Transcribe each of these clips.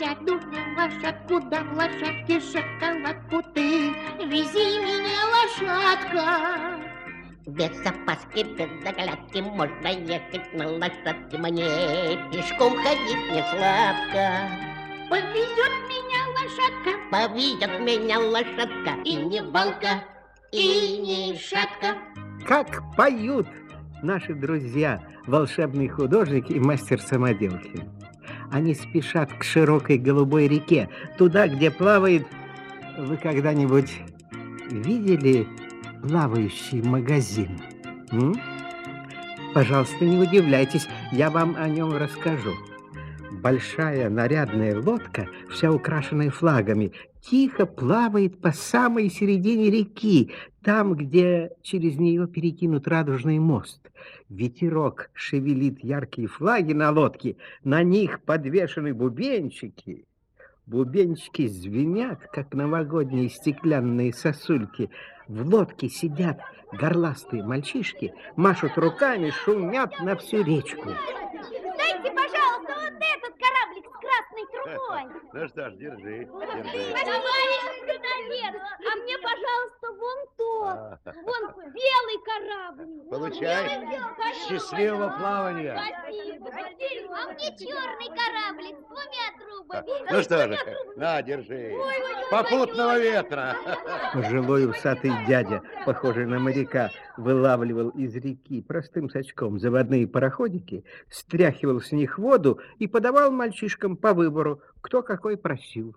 сяду на лошадку, да в лошадке шоколадку ты. Вези меня, лошадка. Без опаски, без заглядки можно ехать на лошадке мне. Пешком ходить не сладко. Повезет меня лошадка. Повезет меня лошадка. И не балка, и не шатка. Как поют наши друзья, волшебный художник и мастер самоделки. Они спешат к широкой голубой реке, туда, где плавает... Вы когда-нибудь видели плавающий магазин? М? Пожалуйста, не удивляйтесь, я вам о нем расскажу. Большая нарядная лодка, вся украшенная флагами, тихо плавает по самой середине реки, там, где через нее перекинут радужный мост. Ветерок шевелит яркие флаги на лодке, на них подвешены бубенчики. Бубенчики звенят, как новогодние стеклянные сосульки. В лодке сидят горластые мальчишки, машут руками, шумят на всю речку. Дайте, пожалуйста, вот этот кораблик с красной трубой. Ну что ж, держи, держи. Товарищ капитан, а мне, пожалуйста, вон тот. Вон белый корабль. Получай. Счастливого плавания. Спасибо. спасибо. А мне черный кораблик с двумя трубами. Ну что же, на, держи. Попутного ветра. Пожилой усатый дядя, похожий на моряка, вылавливал из реки простым сачком заводные пароходики, стряхивал с них воду и подавал мальчишкам по выбору, кто какой просил.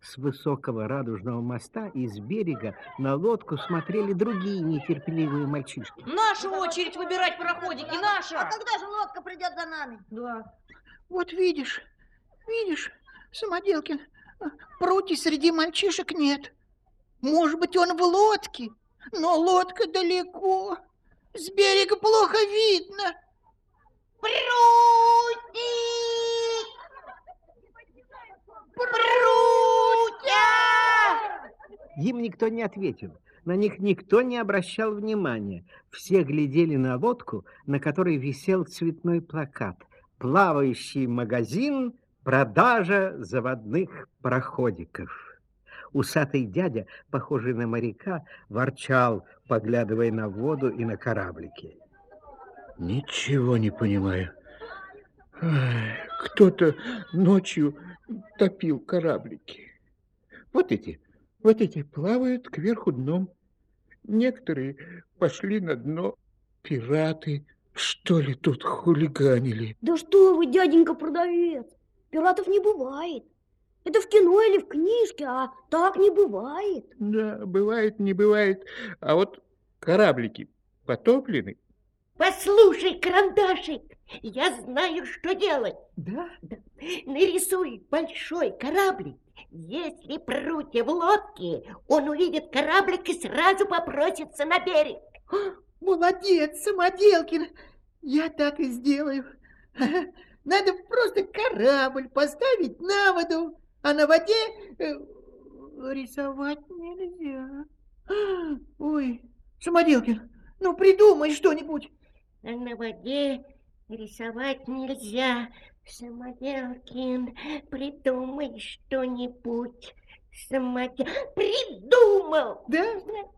С высокого радужного моста из берега на лодку смотрели другие нетерпеливые мальчишки. Наша очередь выбирать пароходики, наша! А когда же лодка придет за нами? Да. Вот видишь, видишь, Самоделкин, прути среди мальчишек нет. Может быть, он в лодке, но лодка далеко. С берега плохо видно. Прутик! Прутя! Им никто не ответил, на них никто не обращал внимания. Все глядели на лодку, на которой висел цветной плакат «Плавающий магазин, продажа заводных пароходиков». Усатый дядя, похожий на моряка, ворчал, поглядывая на воду и на кораблики. Ничего не понимаю. Кто-то ночью топил кораблики. Вот эти, вот эти плавают кверху дном. Некоторые пошли на дно. Пираты, что ли, тут хулиганили? Да что вы, дяденька продавец, пиратов не бывает. Это в кино или в книжке, а так не бывает. Да, бывает, не бывает. А вот кораблики потоплены. Послушай, карандашик, я знаю, что делать. Да? Нарисуй большой кораблик. Если прутья в лодке, он увидит кораблик и сразу попросится на берег. Молодец, Самоделкин. Я так и сделаю. Надо просто корабль поставить на воду, а на воде э, рисовать нельзя. Ой, Самоделкин, ну придумай что-нибудь. А на воде рисовать нельзя. Самоделкин, придумай что-нибудь. Самодел... Придумал! Да?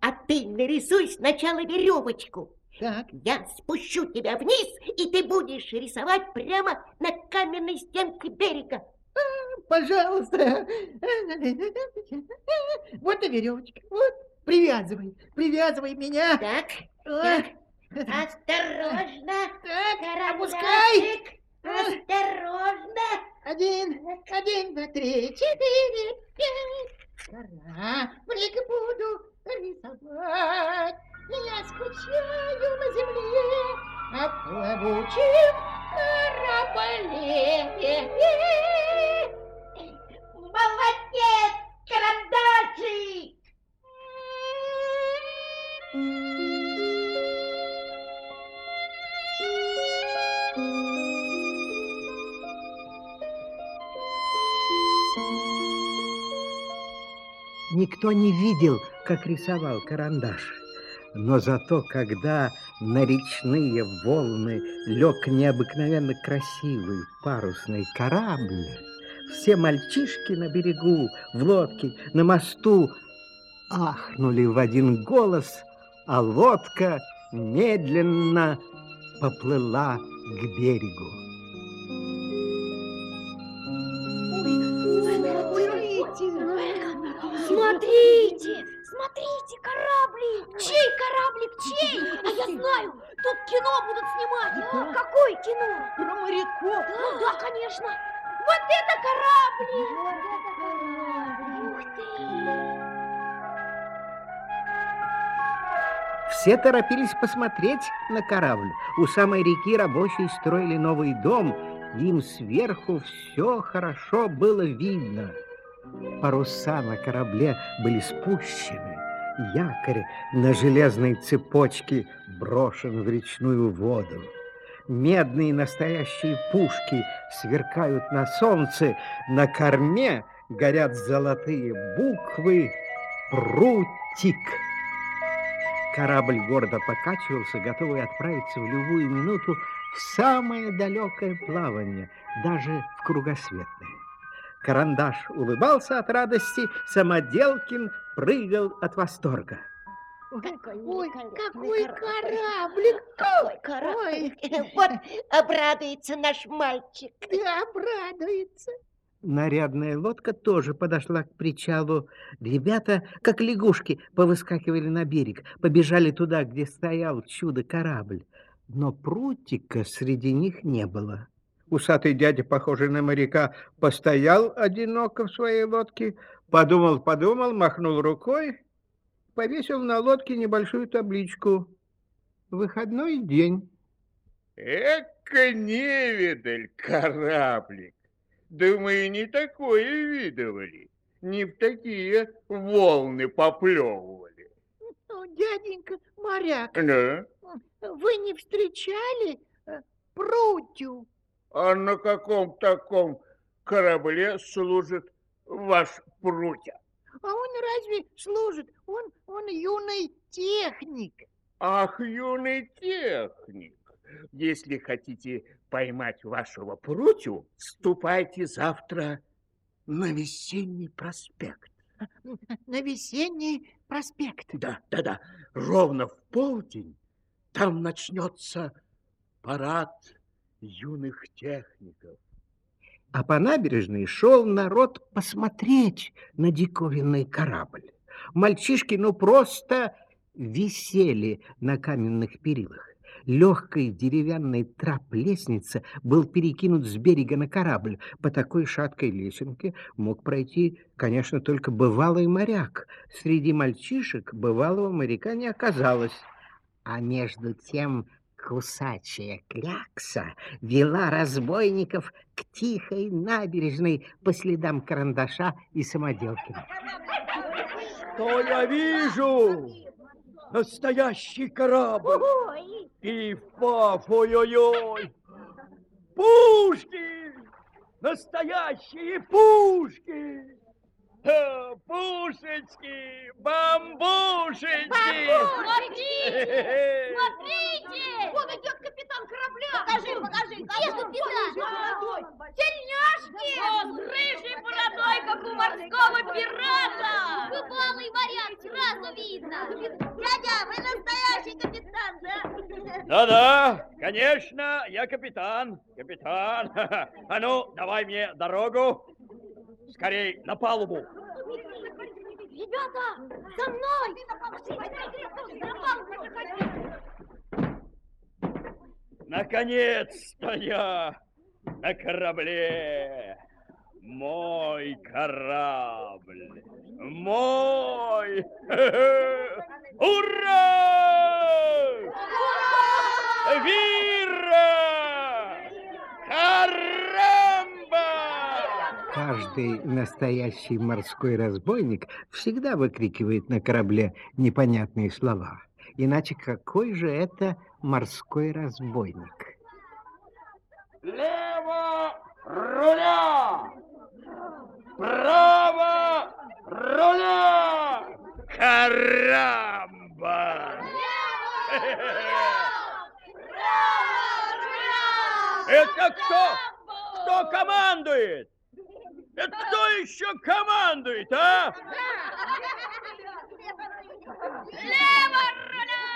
А ты нарисуй сначала веревочку. Так, Я спущу тебя вниз, и ты будешь рисовать прямо на каменной стенке берега. пожалуйста. Вот и веревочка. Вот, привязывай, привязывай меня. Так, так, осторожно. Так, опускай. Карандашик, Осторожно. Один, один, два, три, четыре, пять. Кораблик буду рисовать. Я скучаю на земле, а плавучем корабле. Никто не видел, как рисовал карандаш. Но зато, когда на речные волны лег необыкновенно красивый парусный корабль, Все мальчишки на берегу, в лодке, на мосту ахнули в один голос, а лодка медленно поплыла к берегу. Смотрите, смотрите, кораблик. Чей кораблик, чей? А я знаю, тут кино будут снимать. А, Какое кино? Про моряков. Ну да, конечно. Вот это кораблик. Ух ты. Все торопились посмотреть на корабль. У самой реки рабочие строили новый дом. Им сверху все хорошо было видно. Паруса на корабле были спущены. Якорь на железной цепочке брошен в речную воду. Медные настоящие пушки сверкают на солнце. На корме горят золотые буквы «Прутик». Корабль гордо покачивался, готовый отправиться в любую минуту в самое далекое плавание, даже в кругосветное. Карандаш улыбался от радости, Самоделкин прыгал от восторга. Какой, какой кораблик! Какой кораблик! Вот обрадуется наш мальчик. Да, обрадуется. Нарядная лодка тоже подошла к причалу. Ребята, как лягушки, повыскакивали на берег, побежали туда, где стоял чудо-корабль. Но прутика среди них не было. Усатый дядя, похожий на моряка, постоял одиноко в своей лодке, подумал-подумал, махнул рукой, повесил на лодке небольшую табличку «Выходной день». Эка невидаль, кораблик. Да мы и не такое видывали. Не в такие волны поплевывали. Ну, дяденька моряк, Да? вы не встречали э, прутью? А на каком таком корабле служит ваш прутя? А он разве служит? Он, он юный техник. Ах, юный техник, если хотите поймать вашего прутю, ступайте завтра на весенний проспект. На весенний проспект. Да, да, да, ровно в полдень там начнется парад юных техников. А по набережной шел народ посмотреть на диковинный корабль. Мальчишки ну просто висели на каменных перилах. Легкой деревянной трап-лестница был перекинут с берега на корабль. По такой шаткой лесенке мог пройти, конечно, только бывалый моряк. Среди мальчишек бывалого моряка не оказалось. А между тем кусачая клякса вела разбойников к тихой набережной по следам карандаша и самоделкина. Что я вижу? Настоящий корабль. Ой, И паф, ой-ой-ой. Пушки! Настоящие пушки! Ха, Пушечки! Бамбушечки! Смотрите! Смотрите! Вон идет капитан корабля! Покажи, покажи! Где капитан? Тельняшки! Он с рыжей бородой, как у морского пирата! Бывалый вариант, сразу видно! Дядя, вы настоящий капитан, да? Да-да, конечно, я капитан. Капитан. А ну, давай мне дорогу. Скорей на палубу. Ребята, за мной! Наконец-то я на корабле. Мой корабль. Мой. Ура! Вира! Карамба! Каждый настоящий морской разбойник всегда выкрикивает на корабле непонятные слова. Иначе какой же это морской разбойник? Лево руля! Право руля! Карамба! Это кто? Кто командует? Это кто еще командует, а? Лево руля!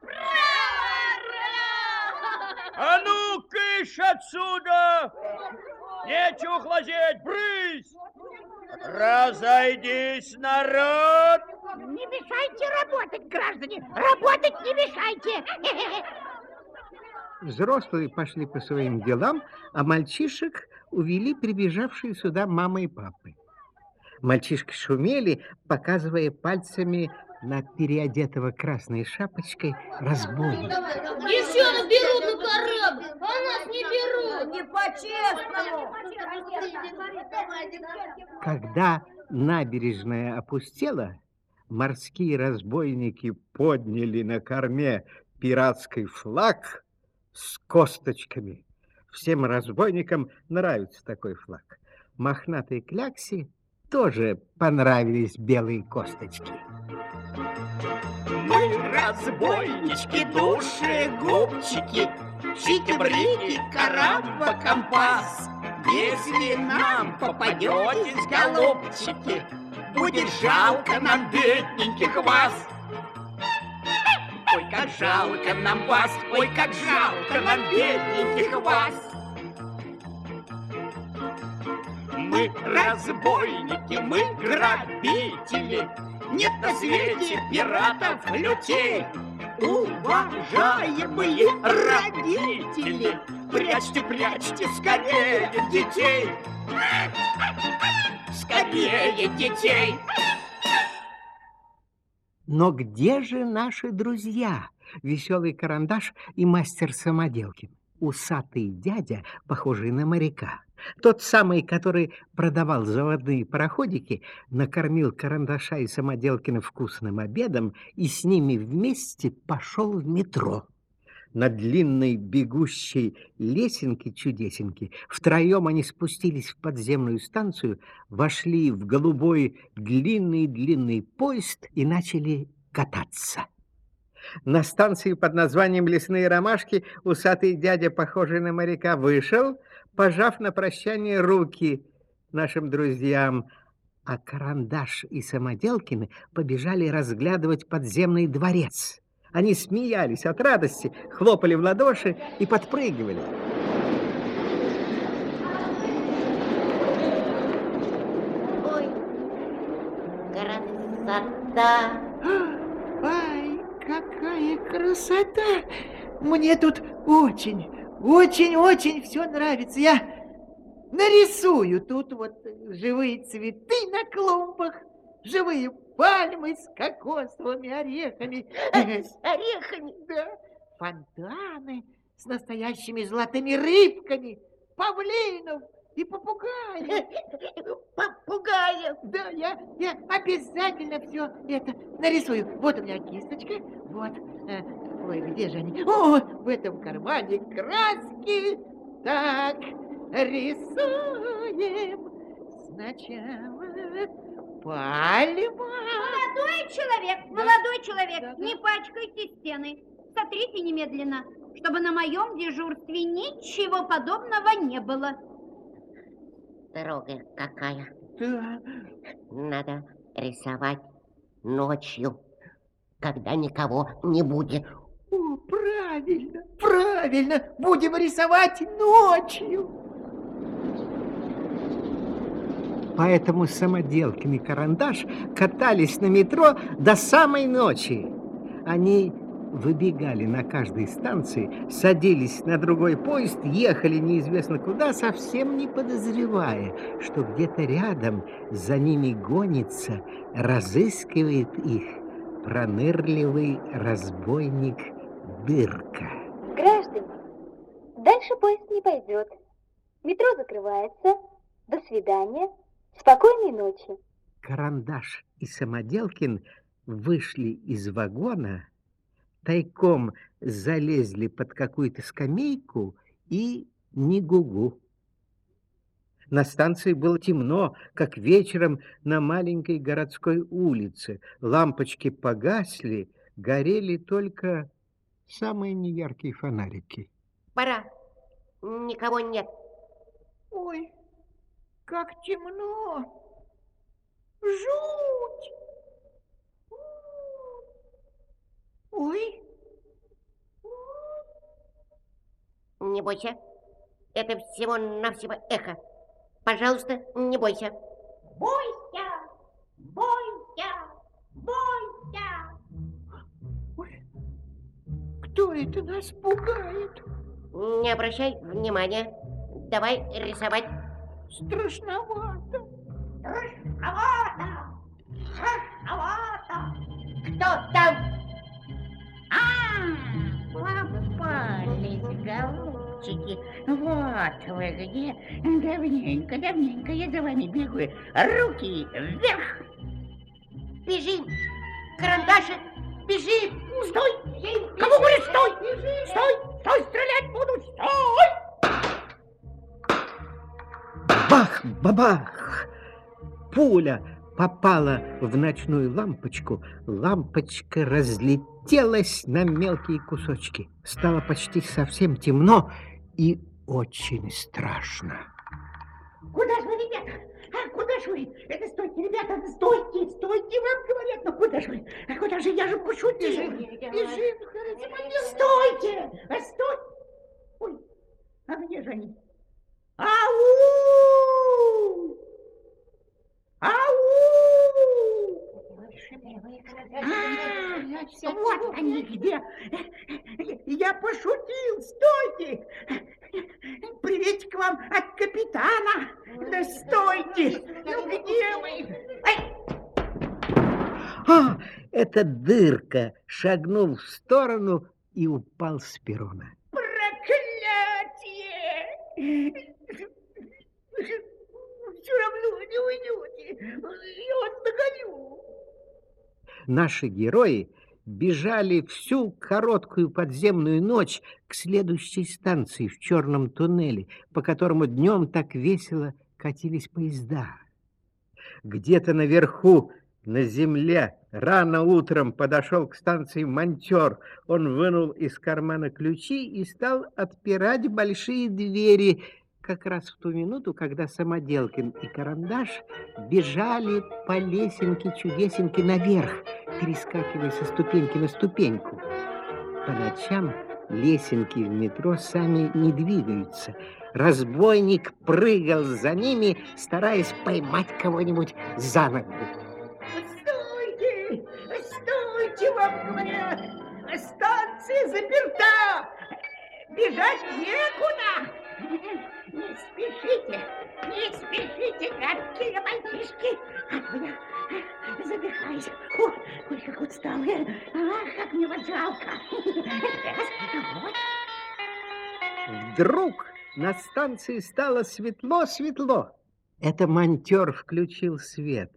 Право руля! А ну, кыш отсюда! Нечего глазеть, брысь! Разойдись, народ! Не мешайте работать, граждане! Работать не мешайте! Взрослые пошли по своим делам, а мальчишек увели прибежавшие сюда мама и папы. Мальчишки шумели, показывая пальцами на переодетого красной шапочкой разбойника. Девчонок берут на корабль, а нас не берут. Не по-честному. Когда набережная опустела, морские разбойники подняли на корме пиратский флаг с косточками. Всем разбойникам нравится такой флаг. Мохнатой кляксе тоже понравились белые косточки. Мы разбойнички, душегубчики, Чики-брики, карамба, компас. Если нам попадетесь, голубчики, Будет жалко нам бедненьких вас. Ой, как жалко нам вас, ой, как жалко нам бедненьких вас. Мы разбойники, мы грабители, Нет на свете пиратов лютей. Уважаемые родители, Прячьте, прячьте скорее детей. Скорее детей. Но где же наши друзья? Веселый карандаш и мастер самоделки. Усатый дядя, похожий на моряка. Тот самый, который продавал заводные пароходики, накормил карандаша и самоделкина вкусным обедом и с ними вместе пошел в метро. На длинной бегущей лесенке-чудесенке втроем они спустились в подземную станцию, вошли в голубой длинный-длинный поезд и начали кататься. На станции под названием «Лесные ромашки» усатый дядя, похожий на моряка, вышел, пожав на прощание руки нашим друзьям, а Карандаш и Самоделкины побежали разглядывать подземный дворец. Они смеялись от радости, хлопали в ладоши и подпрыгивали. Ой, красота! Ай, какая красота! Мне тут очень, очень-очень все нравится. Я нарисую тут вот живые цветы на клумбах, живые пальмы с кокосовыми орехами. С орехами? Да, фонтаны с настоящими золотыми рыбками, павлинов и попугаев. Попугаев. Да, я, я обязательно все это нарисую. Вот у меня кисточка, вот. Ой, где же они? О, в этом кармане краски. Так, рисуем сначала пальма. Молодой человек, молодой человек, не пачкайте стены. Сотрите немедленно, чтобы на моем дежурстве ничего подобного не было. Строгая какая. Да, Надо рисовать ночью, когда никого не будет. О, правильно, правильно. Будем рисовать ночью. Поэтому Самоделкин и Карандаш катались на метро до самой ночи. Они выбегали на каждой станции, садились на другой поезд, ехали неизвестно куда, совсем не подозревая, что где-то рядом за ними гонится, разыскивает их пронырливый разбойник Дырка. Граждане, дальше поезд не пойдет. Метро закрывается. До свидания. Спокойной ночи. Карандаш и Самоделкин вышли из вагона, тайком залезли под какую-то скамейку и не гугу. На станции было темно, как вечером на маленькой городской улице. Лампочки погасли, горели только самые неяркие фонарики. Пора. Никого нет. Ой, Как темно. Жуть. Ой, Не бойся. Это всего-навсего эхо. Пожалуйста, не бойся. Бойся, бойся, это нас пугает? Не обращай внимания. Давай рисовать. Страшновато. Страшновато, страшновато. Кто там? А, попались, голубчики. Вот вы где. Давненько, давненько я за вами бегу. Руки вверх. Бежим. Карандашик, бежим. Стой! Кому говорит стой? Стой! Стой! Стрелять буду! Стой! Бах, бабах! Пуля попала в ночную лампочку. Лампочка разлетелась на мелкие кусочки. Стало почти совсем темно и очень страшно. Куда же вы, ребята? А куда же вы? Это стойте, ребята, стойте, стойте, вам говорят, ну куда же вы? А же я же пошутил? Бежим, бежим, Стойте! А стой! Ой, а где же они? Ау! Ау! А, вот они где. Я пошутил, стойте! Приветик вам от капитана. Да стойте! Ну где вы? Ай! А, это дырка шагнул в сторону и упал с перона. Проклятие! Все равно не уйдете. Я вас догоню. Наши герои бежали всю короткую подземную ночь к следующей станции в черном туннеле, по которому днем так весело катились поезда. Где-то наверху, на земле, рано утром подошел к станции монтер. Он вынул из кармана ключи и стал отпирать большие двери, как раз в ту минуту, когда Самоделкин и Карандаш бежали по лесенке-чудесенке наверх, перескакивая со ступеньки на ступеньку. По ночам лесенки в метро сами не двигаются. Разбойник прыгал за ними, стараясь поймать кого-нибудь за ногу. Говорят! Станция заперта! Бежать некуда! Не спешите! Не спешите, гадкие мальчишки! А то я задыхаюсь. Ой, ой, как устал. Ах, как мне вас жалко. Вдруг на станции стало светло-светло. Это монтер включил свет.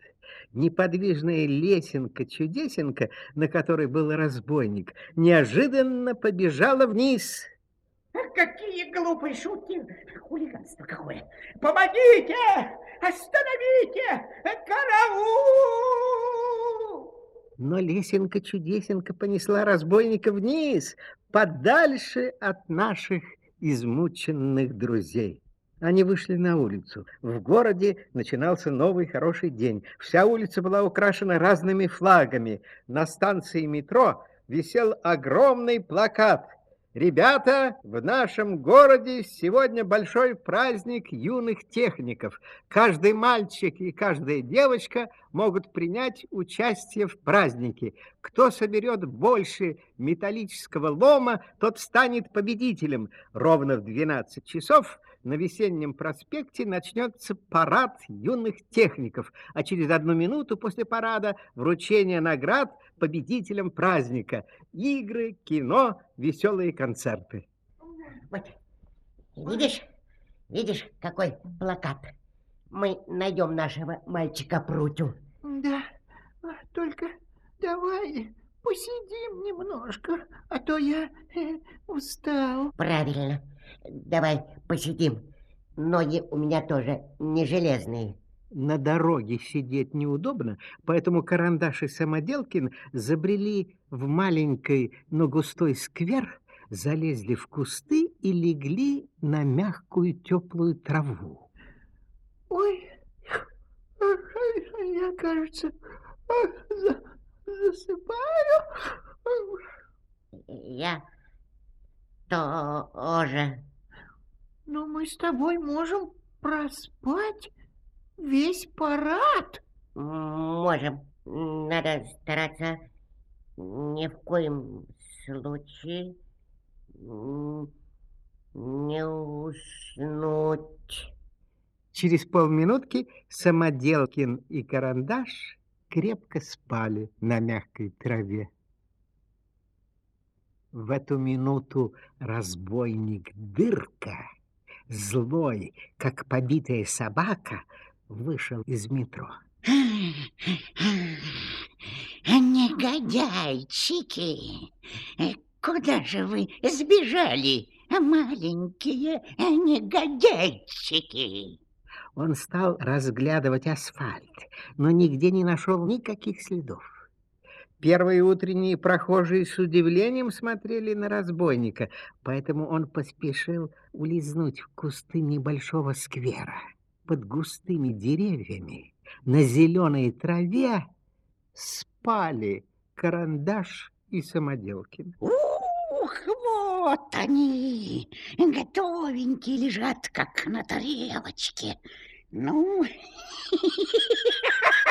Неподвижная лесенка-чудесенка, на которой был разбойник, неожиданно побежала вниз. Какие глупые шутки! Хулиганство какое! Помогите! Остановите! Караул! Но лесенка-чудесенка понесла разбойника вниз, подальше от наших измученных друзей. Они вышли на улицу. В городе начинался новый хороший день. Вся улица была украшена разными флагами. На станции метро висел огромный плакат. Ребята, в нашем городе сегодня большой праздник юных техников. Каждый мальчик и каждая девочка могут принять участие в празднике. Кто соберет больше металлического лома, тот станет победителем. Ровно в 12 часов на весеннем проспекте начнется парад юных техников, а через одну минуту после парада вручение наград победителям праздника. Игры, кино, веселые концерты. Вот, видишь, видишь, какой плакат? Мы найдем нашего мальчика Прутю. Да, а, только давай посидим немножко, а то я э, устал. Правильно. Давай посидим. Ноги у меня тоже не железные. На дороге сидеть неудобно, поэтому Карандаш и Самоделкин забрели в маленький, но густой сквер, залезли в кусты и легли на мягкую теплую траву. Ой, я, кажется, за, засыпаю. Я тоже. Но мы с тобой можем проспать весь парад. Можем. Надо стараться ни в коем случае не уснуть. Через полминутки Самоделкин и Карандаш крепко спали на мягкой траве. В эту минуту разбойник Дырка, злой, как побитая собака, вышел из метро. Негодяйчики! Куда же вы сбежали, маленькие негодяйчики? Он стал разглядывать асфальт, но нигде не нашел никаких следов. Первые утренние прохожие с удивлением смотрели на разбойника, поэтому он поспешил улизнуть в кусты небольшого сквера. Под густыми деревьями на зеленой траве спали карандаш и самоделкин. Ух, вот они, готовенькие лежат, как на тарелочке. Ну,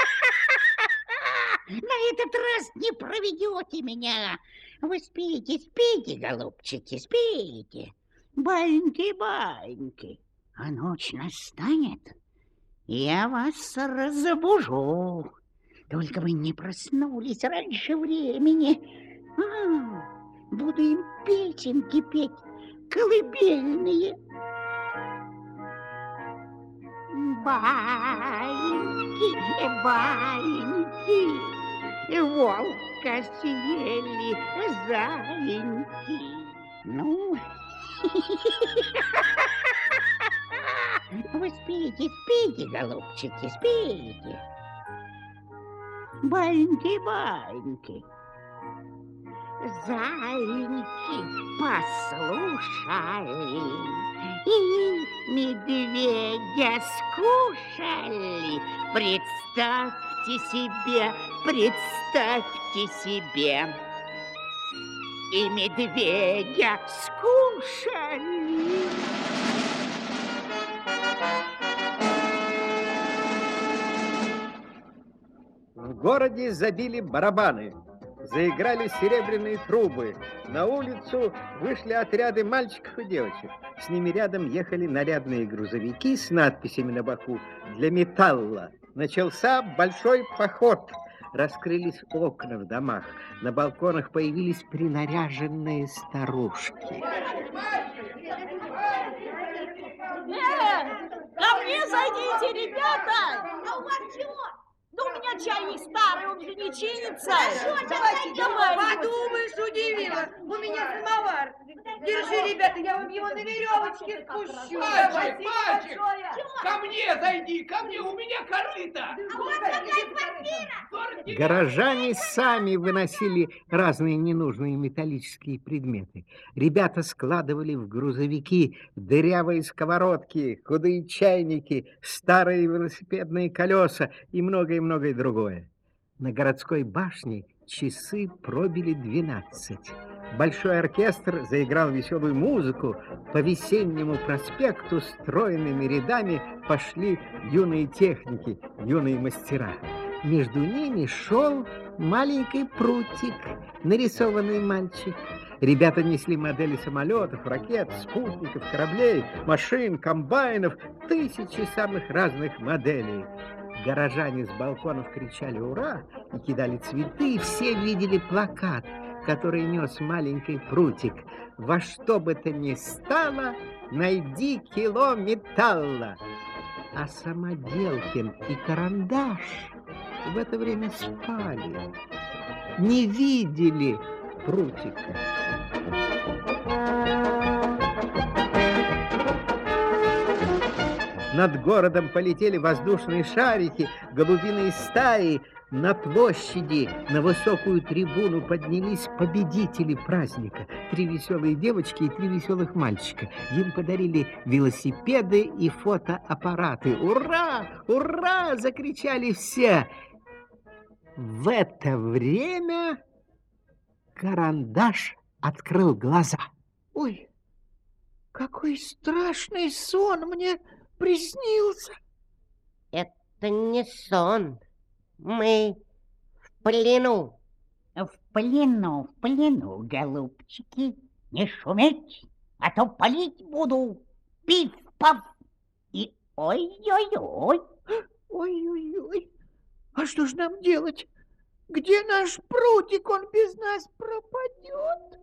на этот раз не проведете меня. Вы спите, спите, голубчики, спите. Баньки, баньки. А ночь настанет, я вас разбужу. Только вы не проснулись раньше времени. А, буду им песенки петь, колыбельные. Баньки, баньки, волка съели заиньки. Ну, вы спите, спите, голубчики, спите. Баньки-баньки. Зайки послушали и медведя скушали. Представьте себе, представьте себе. И медведя скушали. В городе забили барабаны, заиграли серебряные трубы. На улицу вышли отряды мальчиков и девочек. С ними рядом ехали нарядные грузовики с надписями на боку «Для металла». Начался большой поход. Раскрылись окна в домах. На балконах появились принаряженные старушки. Э, ко мне зайдите, ребята! А у вас чего? Чайник старый, он же не чинится. Хорошо, давайте, давайте. Подумаешь, удивила. У меня самовар. Держи, ребята, я вам его на веревочке спущу. Мальчик, мальчик, ко мне зайди, ко мне, у меня корыто. А вас какая квартира? Горожане сами выносили разные ненужные металлические предметы. Ребята складывали в грузовики дырявые сковородки, худые чайники, старые велосипедные колеса и многое-многое другое. На городской башне часы пробили двенадцать. Большой оркестр заиграл веселую музыку. По весеннему проспекту стройными рядами пошли юные техники, юные мастера. Между ними шел маленький прутик, нарисованный мальчик. Ребята несли модели самолетов, ракет, спутников, кораблей, машин, комбайнов, тысячи самых разных моделей. Горожане с балконов кричали «Ура!» и кидали цветы, и все видели плакат, который нес маленький прутик. «Во что бы то ни стало, найди кило металла!» А Самоделкин и Карандаш в это время спали, не видели прутика. Над городом полетели воздушные шарики, голубиные стаи. на площади на высокую трибуну поднялись победители праздника. Три веселые девочки и три веселых мальчика. Им подарили велосипеды и фотоаппараты. «Ура! Ура!» – закричали все. В это время карандаш открыл глаза. Ой, какой страшный сон мне приснился. Это не сон. Мы в плену. В плену, в плену, голубчики. Не шуметь, а то палить буду. Пиф-паф. И ой-ой-ой. Ой-ой-ой. А что ж нам делать? Где наш прутик? Он без нас пропадет.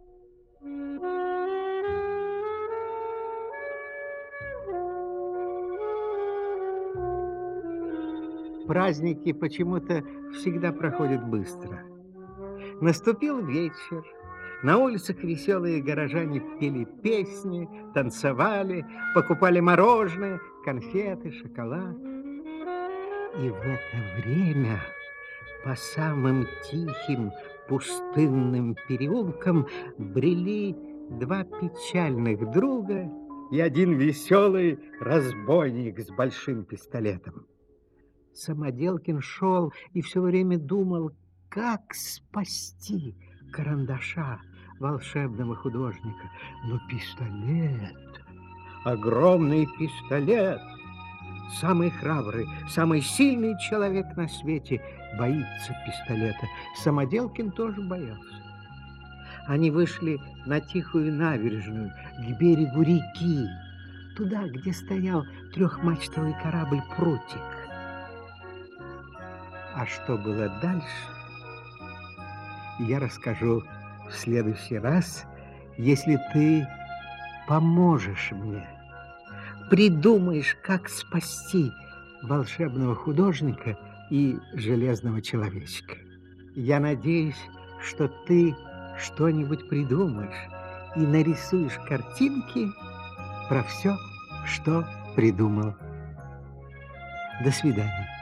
Праздники почему-то всегда проходят быстро. Наступил вечер. На улицах веселые горожане пели песни, танцевали, покупали мороженое, конфеты, шоколад. И в это время по самым тихим пустынным переулкам брели два печальных друга и один веселый разбойник с большим пистолетом. Самоделкин шел и все время думал, как спасти карандаша, волшебного художника. Но пистолет, огромный пистолет, самый храбрый, самый сильный человек на свете боится пистолета. Самоделкин тоже боялся. Они вышли на тихую набережную, к берегу реки, туда, где стоял трехмачтовый корабль «Прутик». А что было дальше, я расскажу в следующий раз, если ты поможешь мне, придумаешь, как спасти волшебного художника и железного человечка. Я надеюсь, что ты что-нибудь придумаешь и нарисуешь картинки про все, что придумал. До свидания.